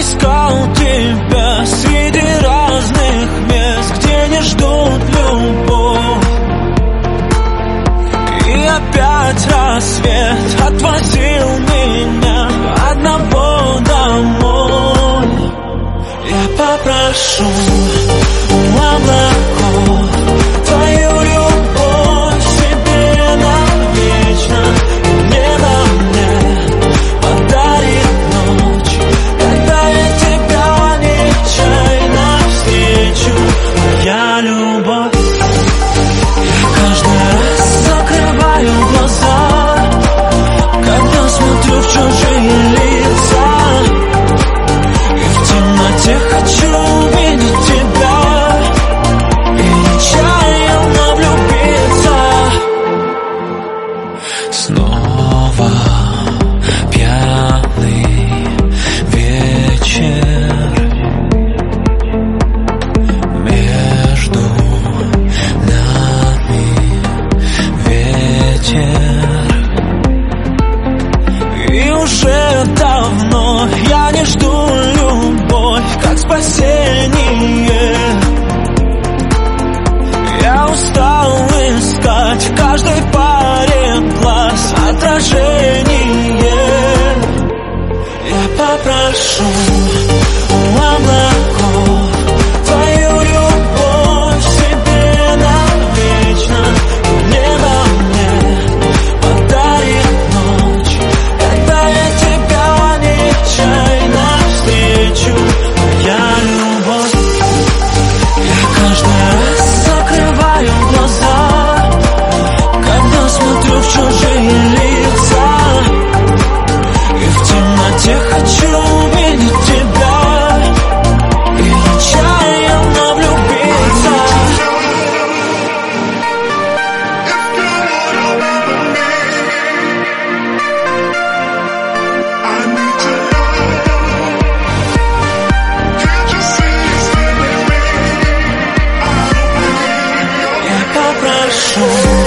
искал тебя среди разных мест, где не ждут любовь. И опять рассвет отвозил меня одного домой. Я попрошу. ветер. И уже давно я не жду любовь Как спасение. Я устал искать в каждой паре глаз отражение. Oh.